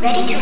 ready to